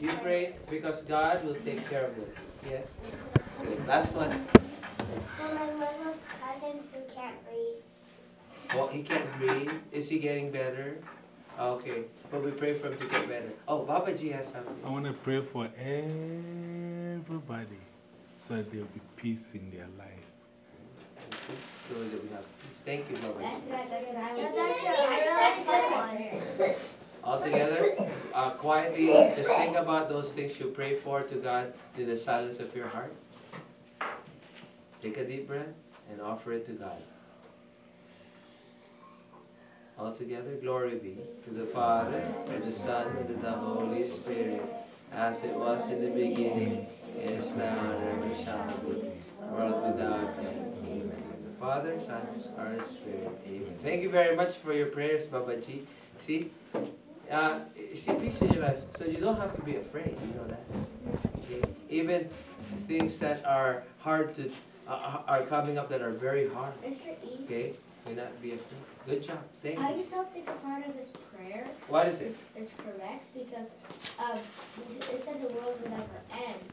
just You pray because God will take care of them. Yes. Good. Last one. For my little cousin who can't breathe. Well, he can't breathe. Is he getting better? Okay. But we pray for him to get better. Oh, Baba G has something. I want to pray for everybody so that there'll be peace in their life. So that we have peace. Thank you, Baba G. That's good, that's what I was That's saying. actually a really good one. All together, uh, quietly, just think about those things you pray for to God in the silence of your heart. Take a deep breath and offer it to God. All together, glory be to the Father, to the Son, and to the Holy Spirit, as it was in the beginning, is now, and ever shall be, world without end. Amen. The Father, Son, Holy Spirit. Amen. Thank you very much for your prayers, Baba Ji. See, uh, see peace in your life, so you don't have to be afraid. You know that. Okay? Even things that are hard to uh, are coming up that are very hard. Mr. E, Okay, may not be afraid. Good job. Thank you. I just don't think a part of this prayer What is it? is correct because um, it said the world would never end.